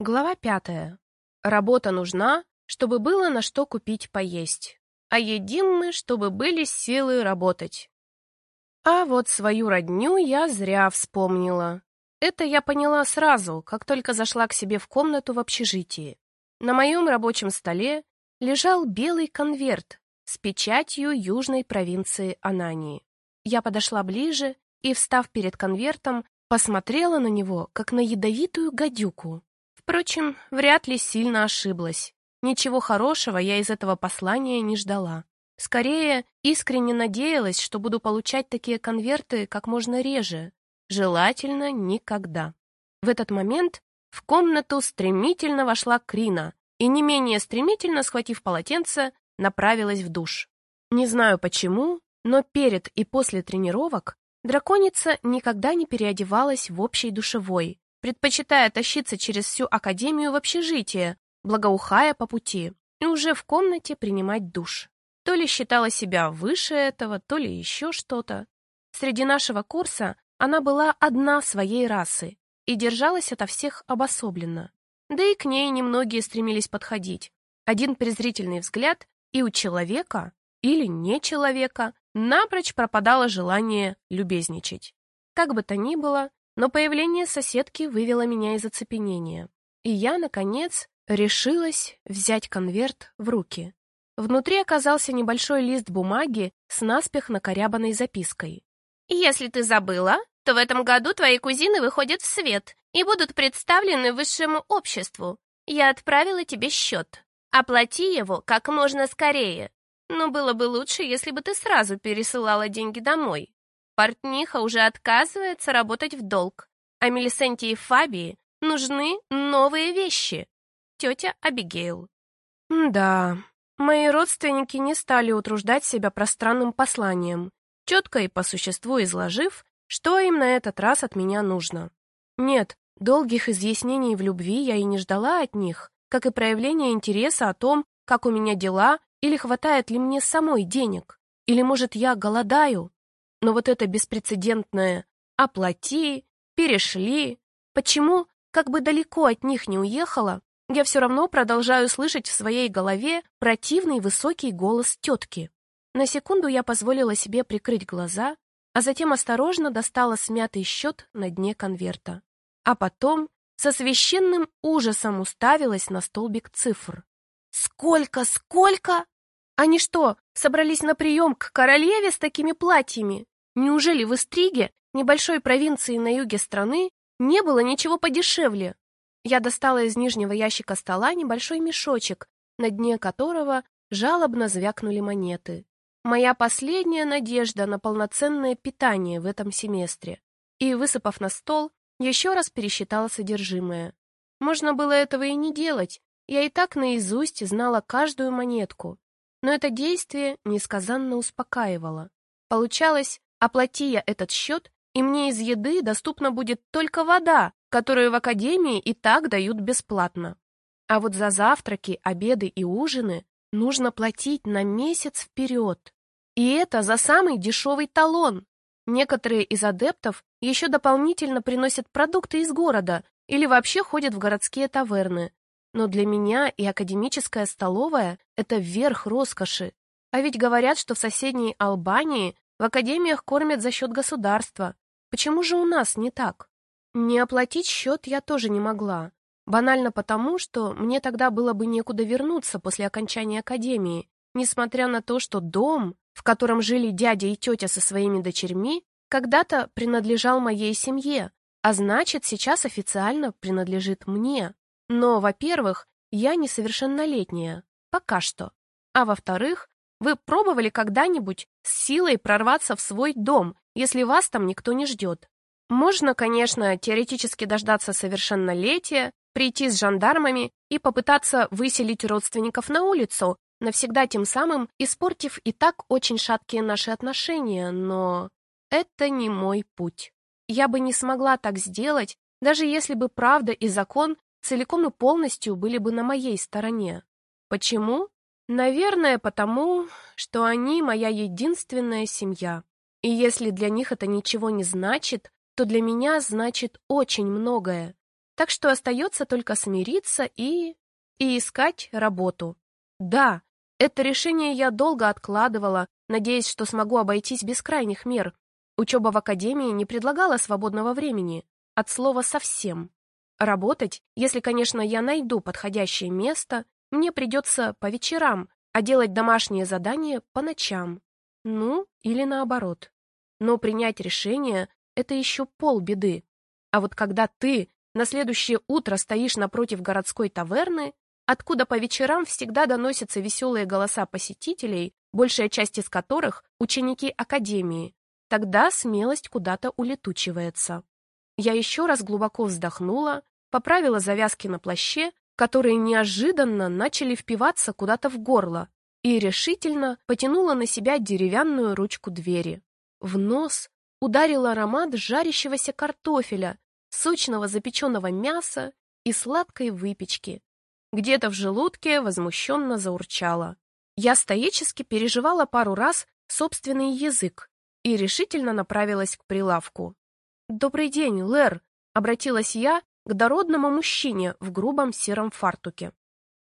Глава пятая. Работа нужна, чтобы было на что купить поесть. А едим мы, чтобы были силы работать. А вот свою родню я зря вспомнила. Это я поняла сразу, как только зашла к себе в комнату в общежитии. На моем рабочем столе лежал белый конверт с печатью южной провинции Анании. Я подошла ближе и, встав перед конвертом, посмотрела на него, как на ядовитую гадюку. Впрочем, вряд ли сильно ошиблась. Ничего хорошего я из этого послания не ждала. Скорее, искренне надеялась, что буду получать такие конверты как можно реже. Желательно никогда. В этот момент в комнату стремительно вошла Крина и, не менее стремительно, схватив полотенце, направилась в душ. Не знаю почему, но перед и после тренировок драконица никогда не переодевалась в общей душевой, предпочитая тащиться через всю академию в общежитие, благоухая по пути, и уже в комнате принимать душ. То ли считала себя выше этого, то ли еще что-то. Среди нашего курса она была одна своей расы и держалась ото всех обособленно. Да и к ней немногие стремились подходить. Один презрительный взгляд, и у человека, или не человека, напрочь пропадало желание любезничать. Как бы то ни было, но появление соседки вывело меня из оцепенения. И я, наконец, решилась взять конверт в руки. Внутри оказался небольшой лист бумаги с наспех накорябанной запиской. «Если ты забыла, то в этом году твои кузины выходят в свет и будут представлены высшему обществу. Я отправила тебе счет. Оплати его как можно скорее. Но было бы лучше, если бы ты сразу пересылала деньги домой. Портниха уже отказывается работать в долг, а Мелисенте и Фабии нужны новые вещи. Тетя Абигейл. Да, мои родственники не стали утруждать себя пространным посланием, четко и по существу изложив, что им на этот раз от меня нужно. Нет, долгих изъяснений в любви я и не ждала от них, как и проявления интереса о том, как у меня дела или хватает ли мне самой денег, или, может, я голодаю. Но вот это беспрецедентное «оплати», «перешли», почему, как бы далеко от них не уехала, я все равно продолжаю слышать в своей голове противный высокий голос тетки. На секунду я позволила себе прикрыть глаза, а затем осторожно достала смятый счет на дне конверта. А потом со священным ужасом уставилась на столбик цифр. «Сколько, сколько?» Они что, собрались на прием к королеве с такими платьями? Неужели в Истриге, небольшой провинции на юге страны, не было ничего подешевле? Я достала из нижнего ящика стола небольшой мешочек, на дне которого жалобно звякнули монеты. Моя последняя надежда на полноценное питание в этом семестре. И, высыпав на стол, еще раз пересчитала содержимое. Можно было этого и не делать, я и так наизусть знала каждую монетку но это действие несказанно успокаивало. Получалось, оплати я этот счет, и мне из еды доступна будет только вода, которую в академии и так дают бесплатно. А вот за завтраки, обеды и ужины нужно платить на месяц вперед. И это за самый дешевый талон. Некоторые из адептов еще дополнительно приносят продукты из города или вообще ходят в городские таверны, но для меня и академическая столовая — это верх роскоши. А ведь говорят, что в соседней Албании в академиях кормят за счет государства. Почему же у нас не так? Не оплатить счет я тоже не могла. Банально потому, что мне тогда было бы некуда вернуться после окончания академии, несмотря на то, что дом, в котором жили дядя и тетя со своими дочерьми, когда-то принадлежал моей семье, а значит, сейчас официально принадлежит мне. Но, во-первых, я несовершеннолетняя. Пока что. А во-вторых, вы пробовали когда-нибудь с силой прорваться в свой дом, если вас там никто не ждет? Можно, конечно, теоретически дождаться совершеннолетия, прийти с жандармами и попытаться выселить родственников на улицу, навсегда тем самым испортив и так очень шаткие наши отношения, но это не мой путь. Я бы не смогла так сделать, даже если бы правда и закон целиком и полностью были бы на моей стороне. Почему? Наверное, потому, что они моя единственная семья. И если для них это ничего не значит, то для меня значит очень многое. Так что остается только смириться и... и искать работу. Да, это решение я долго откладывала, надеясь, что смогу обойтись без крайних мер. Учеба в академии не предлагала свободного времени, от слова «совсем». Работать, если, конечно, я найду подходящее место, мне придется по вечерам, а делать домашние задания по ночам. Ну, или наоборот. Но принять решение — это еще полбеды. А вот когда ты на следующее утро стоишь напротив городской таверны, откуда по вечерам всегда доносятся веселые голоса посетителей, большая часть из которых — ученики академии, тогда смелость куда-то улетучивается. Я еще раз глубоко вздохнула, поправила завязки на плаще, которые неожиданно начали впиваться куда-то в горло, и решительно потянула на себя деревянную ручку двери. В нос ударил аромат жарящегося картофеля, сочного запеченного мяса и сладкой выпечки. Где-то в желудке возмущенно заурчало. Я стоически переживала пару раз собственный язык и решительно направилась к прилавку. «Добрый день, Лэр!» — обратилась я к дородному мужчине в грубом сером фартуке.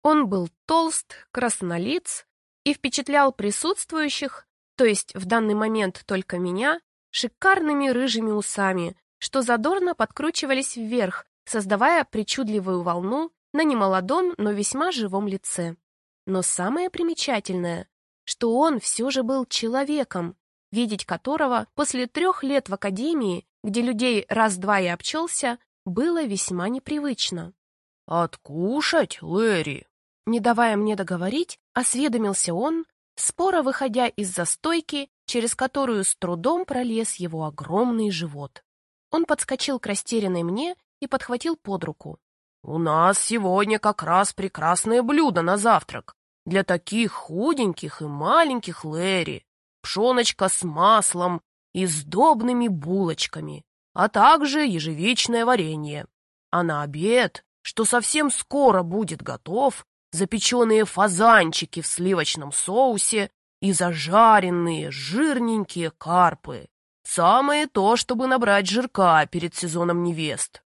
Он был толст, краснолиц и впечатлял присутствующих, то есть в данный момент только меня, шикарными рыжими усами, что задорно подкручивались вверх, создавая причудливую волну на немолодом, но весьма живом лице. Но самое примечательное, что он все же был человеком, видеть которого после трех лет в академии, где людей раз-два и обчелся, было весьма непривычно. «Откушать, Лэри?» Не давая мне договорить, осведомился он, споро выходя из застойки, через которую с трудом пролез его огромный живот. Он подскочил к растерянной мне и подхватил под руку. «У нас сегодня как раз прекрасное блюдо на завтрак. Для таких худеньких и маленьких Лэри. Пшеночка с маслом и сдобными булочками, а также ежевичное варенье. А на обед, что совсем скоро будет готов, запеченные фазанчики в сливочном соусе и зажаренные жирненькие карпы. Самое то, чтобы набрать жирка перед сезоном невест.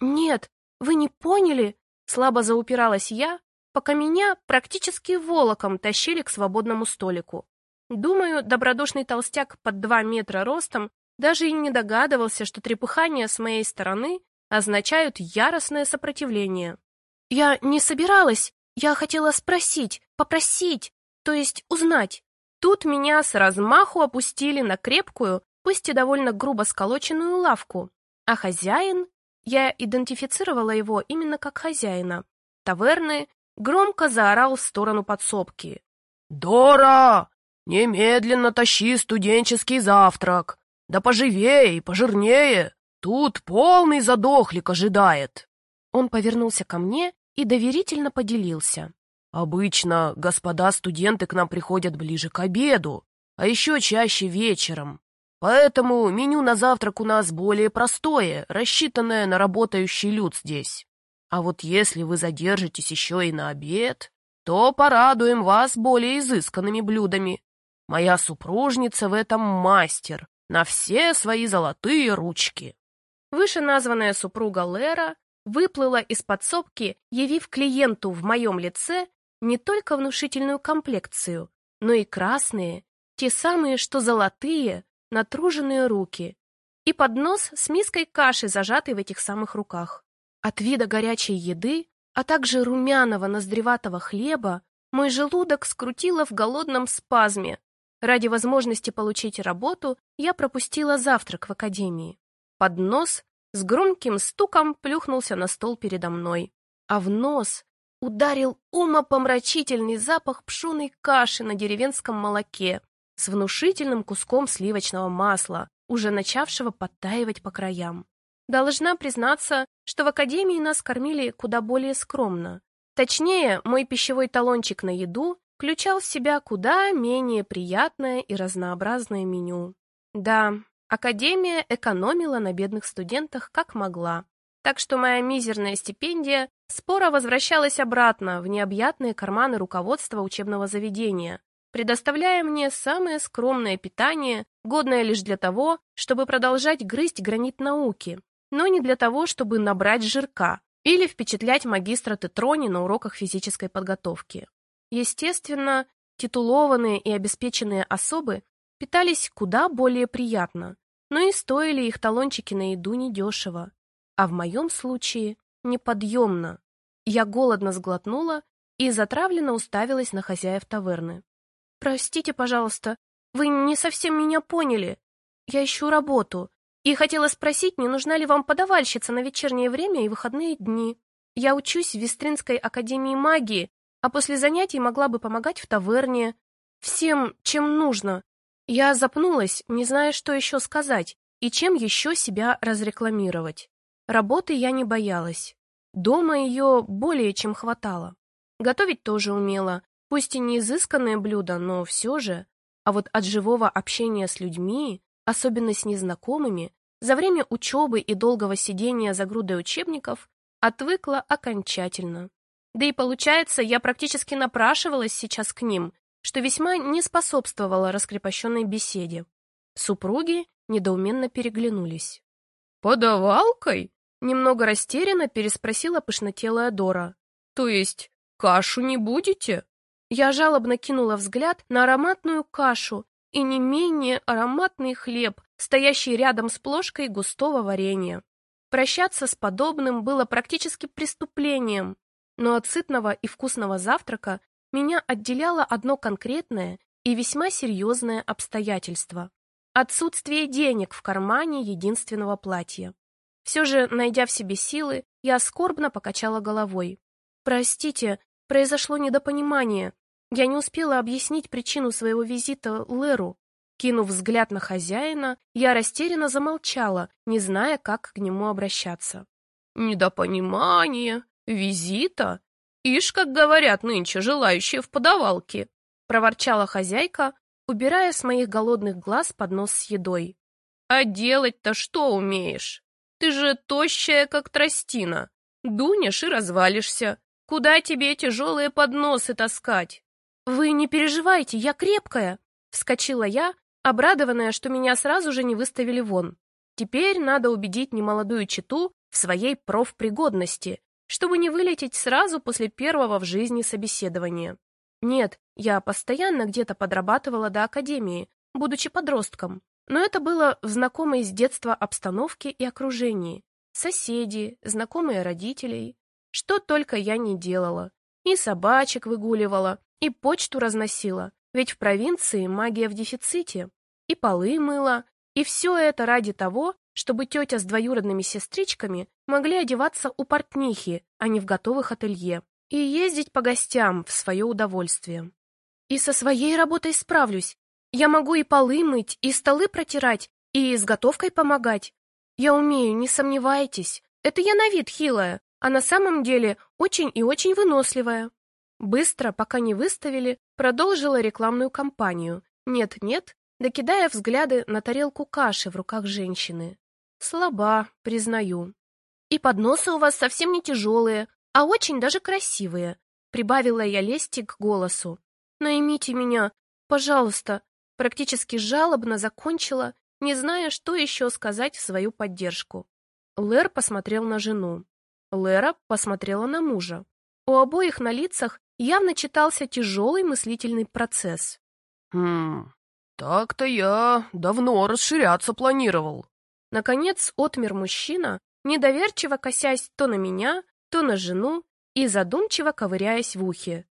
«Нет, вы не поняли?» — слабо заупиралась я, пока меня практически волоком тащили к свободному столику. Думаю, добродушный толстяк под два метра ростом даже и не догадывался, что трепыхания с моей стороны означают яростное сопротивление. «Я не собиралась, я хотела спросить, попросить, то есть узнать». Тут меня с размаху опустили на крепкую, пусть и довольно грубо сколоченную лавку, а хозяин, я идентифицировала его именно как хозяина, таверны, громко заорал в сторону подсобки. «Дора! Немедленно тащи студенческий завтрак! Да поживее и пожирнее! Тут полный задохлик ожидает!» Он повернулся ко мне и доверительно поделился. «Обычно господа студенты к нам приходят ближе к обеду, а еще чаще вечером. Поэтому меню на завтрак у нас более простое, рассчитанное на работающий люд здесь. А вот если вы задержитесь еще и на обед, то порадуем вас более изысканными блюдами. Моя супружница в этом мастер, на все свои золотые ручки. Вышеназванная супруга Лера выплыла из подсобки, явив клиенту в моем лице не только внушительную комплекцию, но и красные, те самые, что золотые, натруженные руки и поднос с миской каши, зажатой в этих самых руках. От вида горячей еды, а также румяного ноздреватого хлеба, мой желудок скрутило в голодном спазме. Ради возможности получить работу я пропустила завтрак в академии. Поднос с громким стуком плюхнулся на стол передо мной, а в нос ударил умопомрачительный запах пшеной каши на деревенском молоке, с внушительным куском сливочного масла, уже начавшего подтаивать по краям. Должна признаться, что в академии нас кормили куда более скромно. Точнее, мой пищевой талончик на еду включал в себя куда менее приятное и разнообразное меню. Да, академия экономила на бедных студентах как могла. Так что моя мизерная стипендия споро возвращалась обратно в необъятные карманы руководства учебного заведения, предоставляя мне самое скромное питание, годное лишь для того, чтобы продолжать грызть гранит науки, но не для того, чтобы набрать жирка, или впечатлять магистра Тетрони на уроках физической подготовки. Естественно, титулованные и обеспеченные особы питались куда более приятно, но и стоили их талончики на еду недешево, а в моем случае неподъемно. Я голодно сглотнула и затравленно уставилась на хозяев таверны. «Простите, пожалуйста, вы не совсем меня поняли. Я ищу работу и хотела спросить, не нужна ли вам подавальщица на вечернее время и выходные дни. Я учусь в Вестринской академии магии, а после занятий могла бы помогать в таверне. Всем, чем нужно. Я запнулась, не зная, что еще сказать и чем еще себя разрекламировать. Работы я не боялась. Дома ее более чем хватало. Готовить тоже умела, пусть и не изысканное блюдо, но все же. А вот от живого общения с людьми, особенно с незнакомыми, за время учебы и долгого сидения за грудой учебников отвыкла окончательно. Да и получается, я практически напрашивалась сейчас к ним, что весьма не способствовало раскрепощенной беседе. Супруги недоуменно переглянулись. «Подавалкой?» — немного растерянно переспросила пышнотелая Дора. «То есть кашу не будете?» Я жалобно кинула взгляд на ароматную кашу и не менее ароматный хлеб, стоящий рядом с плошкой густого варенья. Прощаться с подобным было практически преступлением, но от сытного и вкусного завтрака меня отделяло одно конкретное и весьма серьезное обстоятельство – отсутствие денег в кармане единственного платья. Все же, найдя в себе силы, я скорбно покачала головой. «Простите, произошло недопонимание. Я не успела объяснить причину своего визита Леру. Кинув взгляд на хозяина, я растерянно замолчала, не зная, как к нему обращаться. «Недопонимание? Визита? Ишь, как говорят нынче желающие в подавалке!» проворчала хозяйка, убирая с моих голодных глаз поднос с едой. «А делать-то что умеешь? Ты же тощая, как тростина. Дунешь и развалишься. Куда тебе тяжелые подносы таскать?» «Вы не переживайте, я крепкая!» Вскочила я, обрадованная, что меня сразу же не выставили вон. Теперь надо убедить немолодую читу в своей профпригодности, чтобы не вылететь сразу после первого в жизни собеседования. Нет, я постоянно где-то подрабатывала до академии, будучи подростком, но это было в знакомой с детства обстановке и окружении. Соседи, знакомые родителей. Что только я не делала. И собачек выгуливала, и почту разносила, ведь в провинции магия в дефиците. И полы мыла, и все это ради того, чтобы тетя с двоюродными сестричками могли одеваться у портнихи, а не в готовых ателье, и ездить по гостям в свое удовольствие. И со своей работой справлюсь. Я могу и полы мыть, и столы протирать, и с готовкой помогать. Я умею, не сомневайтесь. Это я на вид хилая, а на самом деле очень и очень выносливая. Быстро, пока не выставили, продолжила рекламную кампанию. Нет-нет, докидая взгляды на тарелку каши в руках женщины. Слаба, признаю. И подносы у вас совсем не тяжелые, а очень даже красивые, прибавила я лести к голосу. Наймите меня, пожалуйста, практически жалобно закончила, не зная, что еще сказать в свою поддержку. Лэр посмотрел на жену. Лера посмотрела на мужа. У обоих на лицах явно читался тяжелый мыслительный процесс. «Хм, так-то я давно расширяться планировал», Наконец отмер мужчина, недоверчиво косясь то на меня, то на жену и задумчиво ковыряясь в ухе.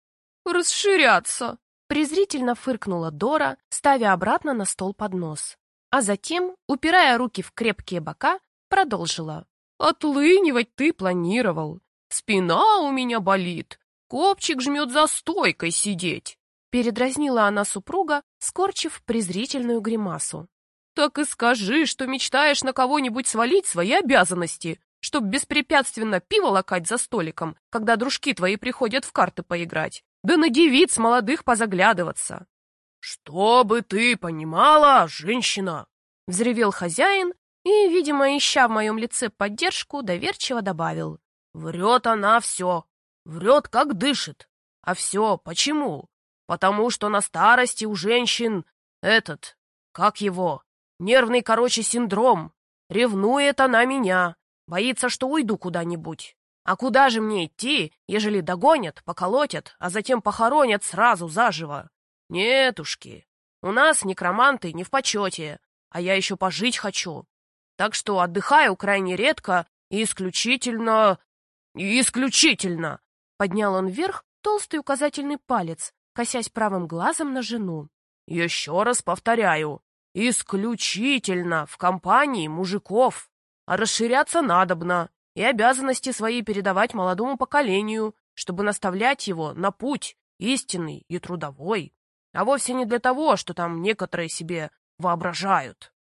«Расширяться!» презрительно фыркнула Дора, ставя обратно на стол поднос. А затем, упирая руки в крепкие бока, продолжила. «Отлынивать ты планировал. Спина у меня болит. Копчик жмет за стойкой сидеть». Передразнила она супруга, скорчив презрительную гримасу. Так и скажи, что мечтаешь на кого-нибудь свалить свои обязанности, чтоб беспрепятственно пиво лакать за столиком, когда дружки твои приходят в карты поиграть, да на девиц молодых позаглядываться. «Чтобы ты понимала, женщина!» — взревел хозяин и, видимо, ища в моем лице поддержку, доверчиво добавил. «Врет она все, врет, как дышит. А все почему? Потому что на старости у женщин этот, как его, Нервный, короче, синдром. Ревнует она меня. Боится, что уйду куда-нибудь. А куда же мне идти, ежели догонят, поколотят, а затем похоронят сразу заживо? Нетушки, у нас некроманты не в почете, а я еще пожить хочу. Так что отдыхаю крайне редко и исключительно... исключительно!» Поднял он вверх толстый указательный палец, косясь правым глазом на жену. «Еще раз повторяю, исключительно в компании мужиков, а расширяться надобно и обязанности свои передавать молодому поколению, чтобы наставлять его на путь истинный и трудовой, а вовсе не для того, что там некоторые себе воображают.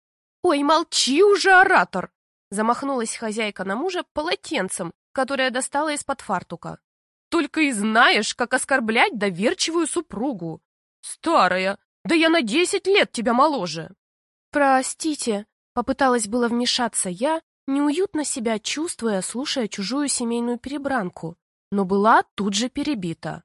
«Ой, молчи уже, оратор!» Замахнулась хозяйка на мужа полотенцем, которое достала из-под фартука. «Только и знаешь, как оскорблять доверчивую супругу. Старая, да я на десять лет тебя моложе!» «Простите», — попыталась было вмешаться я, неуютно себя чувствуя, слушая чужую семейную перебранку, но была тут же перебита.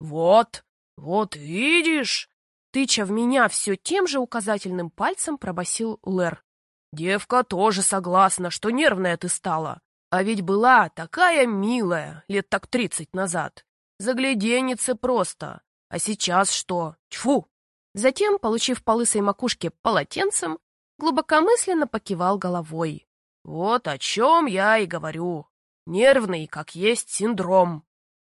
«Вот, вот видишь!» Тыча в меня все тем же указательным пальцем пробасил Лэр. «Девка тоже согласна, что нервная ты стала. А ведь была такая милая лет так тридцать назад. Загляденница просто. А сейчас что? Тьфу!» Затем, получив по лысой макушке полотенцем, глубокомысленно покивал головой. Вот о чем я и говорю. Нервный, как есть синдром.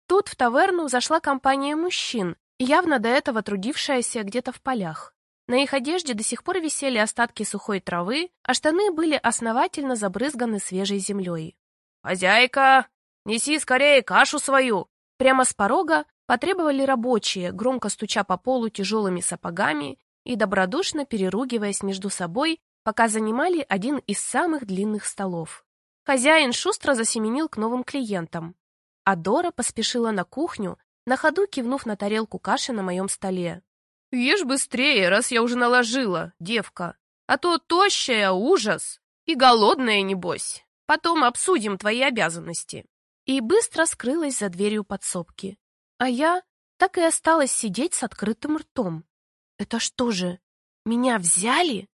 Тут в таверну зашла компания мужчин, явно до этого трудившаяся где-то в полях. На их одежде до сих пор висели остатки сухой травы, а штаны были основательно забрызганы свежей землей. «Хозяйка, неси скорее кашу свою!» Прямо с порога потребовали рабочие, громко стуча по полу тяжелыми сапогами и добродушно переругиваясь между собой пока занимали один из самых длинных столов. Хозяин шустро засеменил к новым клиентам, а Дора поспешила на кухню, на ходу кивнув на тарелку каши на моем столе. «Ешь быстрее, раз я уже наложила, девка, а то тощая ужас и голодная, небось. Потом обсудим твои обязанности». И быстро скрылась за дверью подсобки. А я так и осталась сидеть с открытым ртом. «Это что же, меня взяли?»